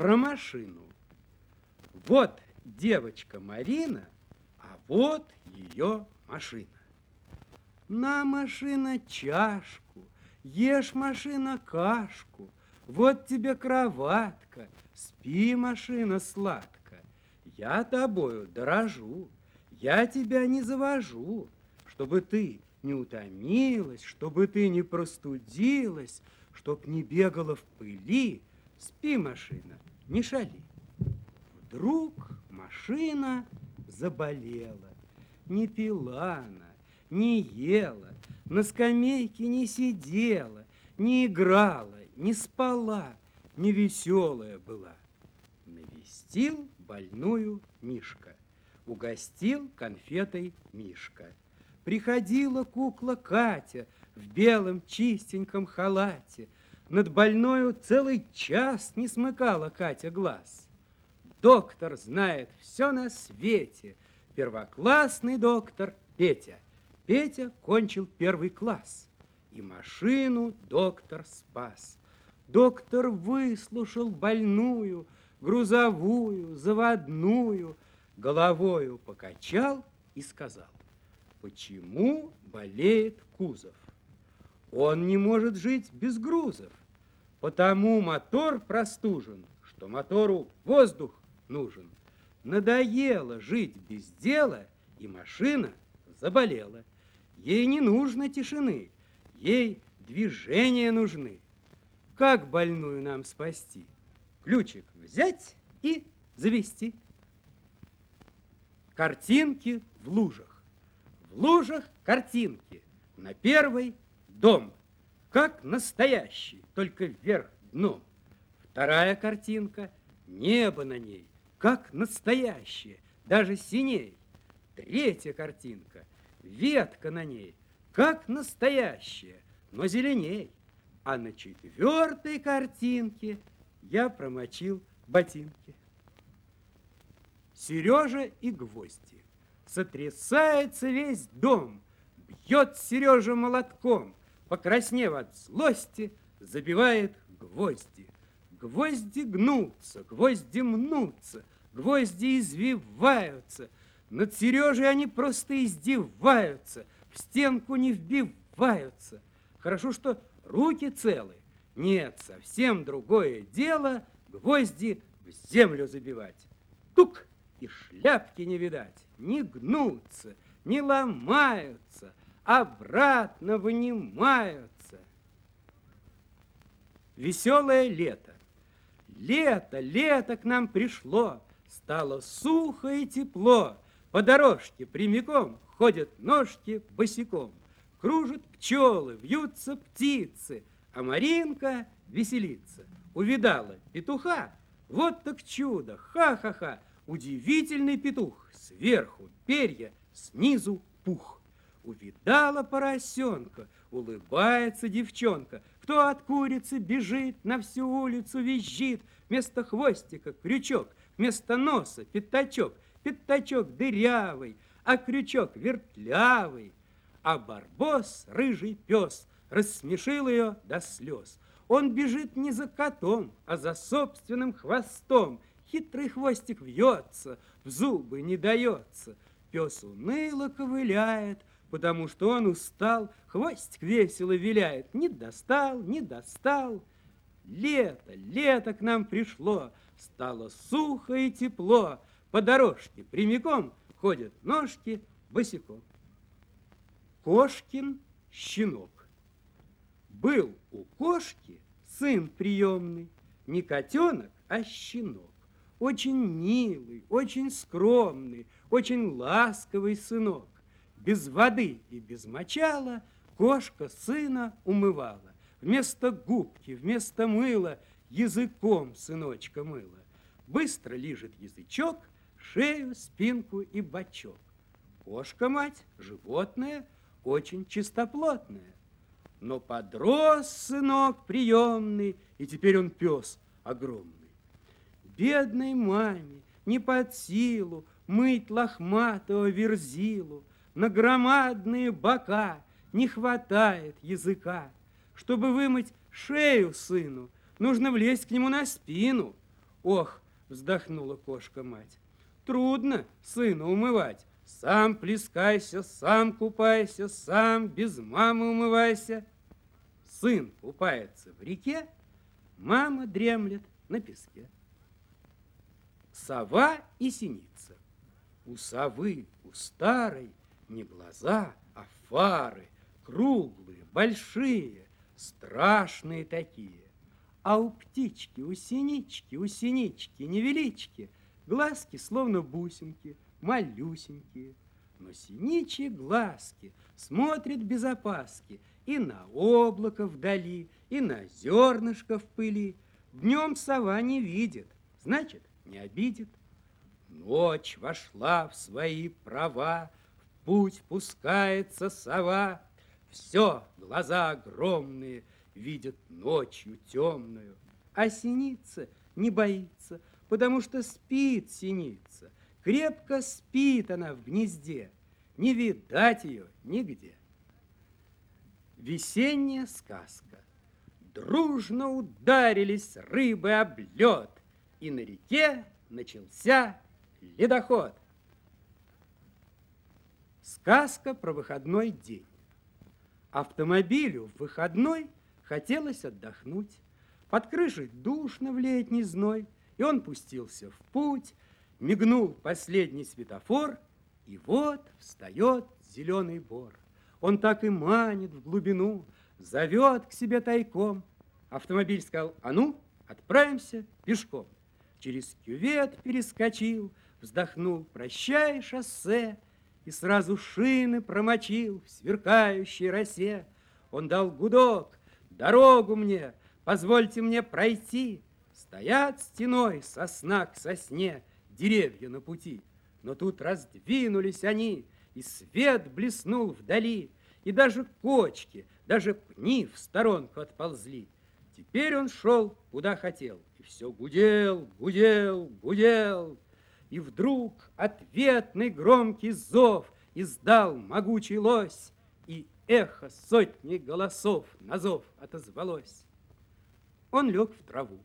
про машину. Вот девочка Марина, а вот ее машина. На, машина, чашку, ешь, машина, кашку. Вот тебе кроватка, спи, машина, сладко. Я тобою дорожу, я тебя не завожу, чтобы ты не утомилась, чтобы ты не простудилась, чтоб не бегала в пыли. Спи, машина, не шали. Вдруг машина заболела. Не пила она, не ела, на скамейке не сидела, не играла, не спала, не веселая была. Навестил больную Мишка, угостил конфетой Мишка. Приходила кукла Катя в белом чистеньком халате. Над больною целый час не смыкала Катя глаз. Доктор знает все на свете, первоклассный доктор Петя. Петя кончил первый класс, и машину доктор спас. Доктор выслушал больную, грузовую, заводную, головою покачал и сказал, почему болеет кузов? Он не может жить без грузов, потому мотор простужен, что мотору воздух нужен. Надоело жить без дела, и машина заболела. Ей не нужно тишины, ей движения нужны. Как больную нам спасти? Ключик взять и завести. Картинки в лужах. В лужах картинки. На первой дом. Как настоящий, только вверх дном. Вторая картинка. Небо на ней. Как настоящее, даже синей. Третья картинка ветка на ней, как настоящая, но зеленей. А на четвертой картинке я промочил ботинки. Сережа и гвозди. Сотрясается весь дом. Бьет Сережа молотком. Покраснев от злости, забивает гвозди. Гвозди гнутся, гвозди мнутся, гвозди извиваются – над Сережей они просто издеваются, в стенку не вбиваются. Хорошо, что руки целы. Нет, совсем другое дело гвозди в землю забивать. Тук! И шляпки не видать, не гнутся, не ломаются, обратно вынимаются. Веселое лето. Лето, лето к нам пришло, стало сухо и тепло. По дорожке прямиком ходят ножки босиком. Кружат пчелы, вьются птицы, а Маринка веселится. Увидала петуха, вот так чудо, ха-ха-ха. Удивительный петух, сверху перья, снизу пух. Увидала поросенка, улыбается девчонка. Кто от курицы бежит, на всю улицу визжит. Вместо хвостика крючок, вместо носа пятачок – пятачок дырявый, а крючок вертлявый. А барбос, рыжий пес, рассмешил ее до слез. Он бежит не за котом, а за собственным хвостом. Хитрый хвостик вьется, в зубы не дается. Пес уныло ковыляет, потому что он устал, хвостик весело виляет. Не достал, не достал. Лето, лето к нам пришло, стало сухо и тепло, по дорожке прямиком ходят ножки босиком. Кошкин щенок. Был у кошки сын приемный, не котенок, а щенок. Очень милый, очень скромный, очень ласковый сынок. Без воды и без мочала кошка сына умывала. Вместо губки, вместо мыла языком сыночка мыла. Быстро лижет язычок, шею, спинку и бочок. Кошка-мать, животное, очень чистоплотное. Но подрос сынок приемный, и теперь он пес огромный. Бедной маме не под силу мыть лохматого верзилу, на громадные бока не хватает языка. Чтобы вымыть шею сыну, нужно влезть к нему на спину. Ох, вздохнула кошка-мать, трудно сына умывать. Сам плескайся, сам купайся, сам без мамы умывайся. Сын купается в реке, мама дремлет на песке. Сова и синица. У совы, у старой не глаза, а фары, круглые, большие, страшные такие. А у птички, у синички, у синички, невелички, глазки словно бусинки, малюсенькие. Но синичьи глазки смотрят без опаски и на облако вдали, и на зернышко в пыли. Днем сова не видит, значит, не обидит. Ночь вошла в свои права, путь пускается сова. Все, глаза огромные, видят ночью темную. А синица не боится, потому что спит синица. Крепко спит она в гнезде, не видать ее нигде. Весенняя сказка. Дружно ударились рыбы об лед, и на реке начался ледоход. Сказка про выходной день. Автомобилю в выходной хотелось отдохнуть. Под крышей душно в летний зной, и он пустился в путь, мигнул последний светофор, и вот встает зеленый бор. Он так и манит в глубину, зовет к себе тайком. Автомобиль сказал, а ну, отправимся пешком. Через кювет перескочил, вздохнул, прощай, шоссе, и сразу шины промочил в сверкающей росе. Он дал гудок, дорогу мне, позвольте мне пройти. Стоят стеной сосна к сосне, деревья на пути. Но тут раздвинулись они, и свет блеснул вдали, и даже кочки, даже пни в сторонку отползли. Теперь он шел, куда хотел, и все гудел, гудел, гудел. И вдруг ответный громкий зов издал могучий лось, и эхо сотни голосов на зов отозвалось. Он лег в траву,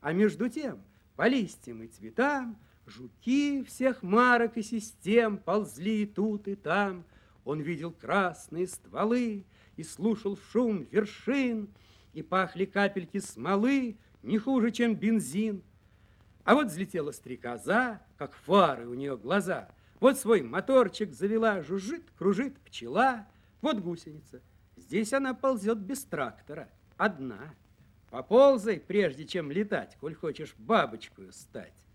а между тем по листьям и цветам жуки всех марок и систем ползли и тут, и там. Он видел красные стволы и слушал шум вершин, и пахли капельки смолы не хуже, чем бензин. А вот взлетела стрекоза, как фары у нее глаза. Вот свой моторчик завела, жужжит, кружит пчела. Вот гусеница. Здесь она ползет без трактора, одна. Поползай, прежде чем летать, коль хочешь бабочкою стать.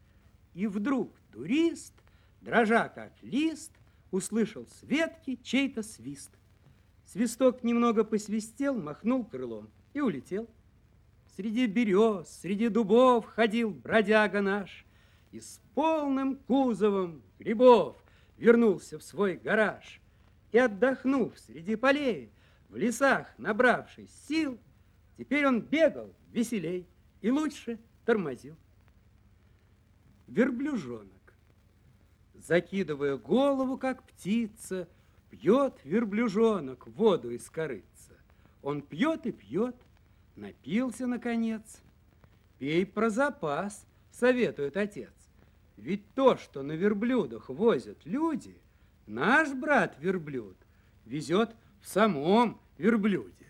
И вдруг турист, дрожа как лист, услышал с ветки чей-то свист. Свисток немного посвистел, махнул крылом и улетел. Среди берез, среди дубов ходил бродяга наш, И с полным кузовом грибов вернулся в свой гараж. И, отдохнув среди полей, в лесах набравшись сил, Теперь он бегал веселей и лучше тормозил. Верблюжонок, закидывая голову, как птица, Пьет верблюжонок воду из корыца. Он пьет и пьет, напился, наконец. Пей про запас, советует отец. Ведь то, что на верблюдах возят люди, наш брат верблюд везет в самом верблюде.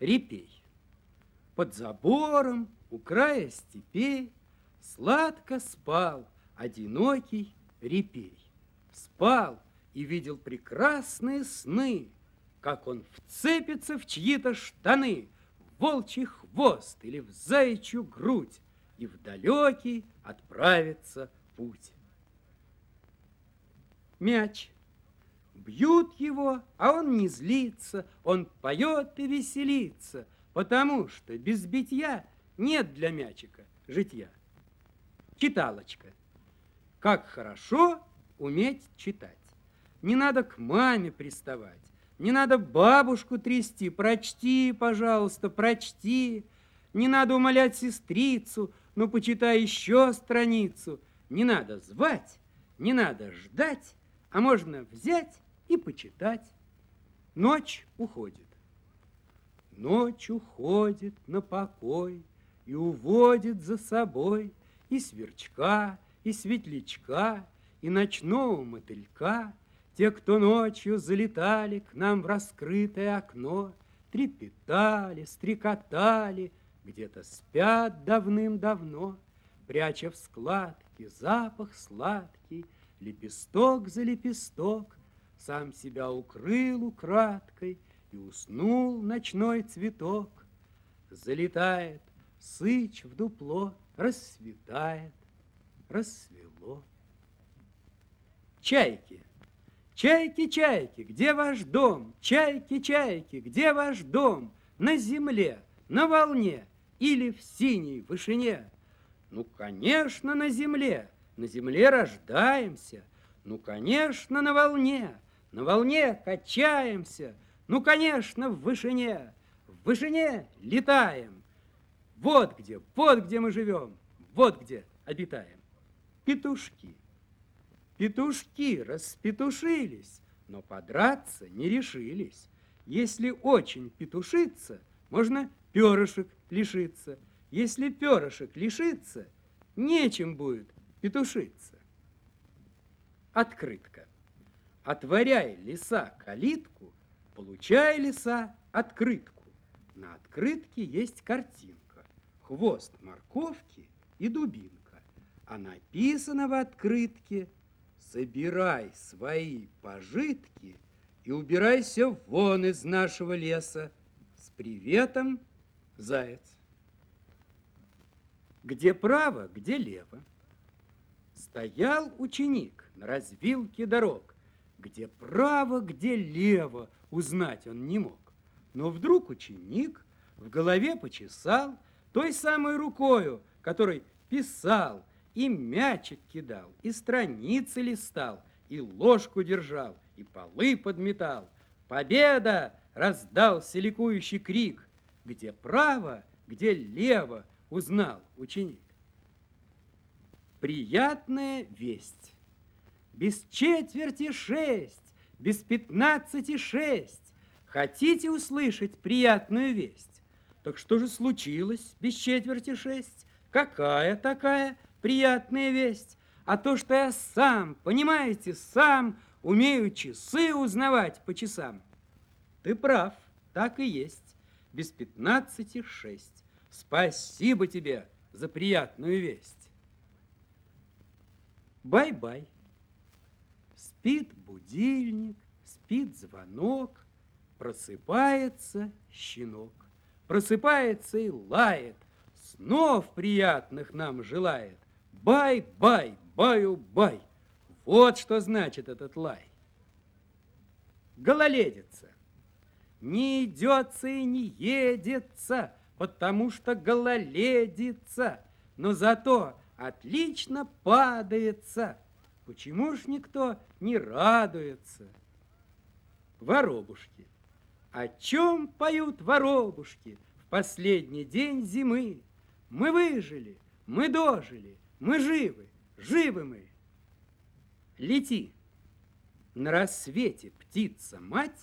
Репей. Под забором, у края степей, Сладко спал одинокий репей. Спал и видел прекрасные сны, Как он вцепится в чьи-то штаны, В волчий хвост или в заячью грудь, И в далекий отправится путь. Мяч. Бьют его, а он не злится, Он поет и веселится, Потому что без битья нет для мячика житья. Читалочка. Как хорошо уметь читать. Не надо к маме приставать, не надо бабушку трясти. Прочти, пожалуйста, прочти. Не надо умолять сестрицу, ну, почитай еще страницу. Не надо звать, не надо ждать, а можно взять и почитать. Ночь уходит. Ночь уходит на покой, и уводит за собой и сверчка, и светлячка, и ночного мотылька, те, кто ночью залетали к нам в раскрытое окно, трепетали, стрекотали, где-то спят давным-давно, пряча в складке запах сладкий, лепесток за лепесток, сам себя укрыл украдкой и уснул ночной цветок. Залетает сыч в дупло, рассветает, рассвело. Чайки, чайки, чайки, где ваш дом? Чайки, чайки, где ваш дом? На земле, на волне или в синей вышине? Ну, конечно, на земле, на земле рождаемся. Ну, конечно, на волне, на волне качаемся. Ну, конечно, в вышине, в вышине летаем. Вот где, вот где мы живем, вот где обитаем. Петушки. Петушки распетушились, но подраться не решились. Если очень петушиться, можно перышек лишиться. Если перышек лишиться, нечем будет петушиться. Открытка. Отворяй леса калитку, получай леса открытку. На открытке есть картинка, хвост морковки и дубинка. А написано в открытке «Собирай свои пожитки и убирайся вон из нашего леса. С приветом, заяц». Где право, где лево. Стоял ученик на развилке дорог. Где право, где лево, узнать он не мог. Но вдруг ученик в голове почесал той самой рукою, которой писал, и мячик кидал, и страницы листал, и ложку держал, и полы подметал. «Победа!» — раздался ликующий крик. Где право, где лево, узнал ученик. Приятная весть. Без четверти шесть, без пятнадцати шесть. Хотите услышать приятную весть? Так что же случилось без четверти шесть? Какая такая приятная весть? А то, что я сам, понимаете, сам умею часы узнавать по часам. Ты прав, так и есть, без пятнадцати шесть. Спасибо тебе за приятную весть. Бай-бай. Спит будильник, спит звонок, просыпается щенок. Просыпается и лает, снов приятных нам желает. Бай-бай, баю-бай. Вот что значит этот лай. Гололедица. Не идется и не едется, потому что гололедица, но зато отлично падается. Почему ж никто не радуется? Воробушки. О чем поют воробушки в последний день зимы? Мы выжили, мы дожили, мы живы, живы мы. Лети. На рассвете птица-мать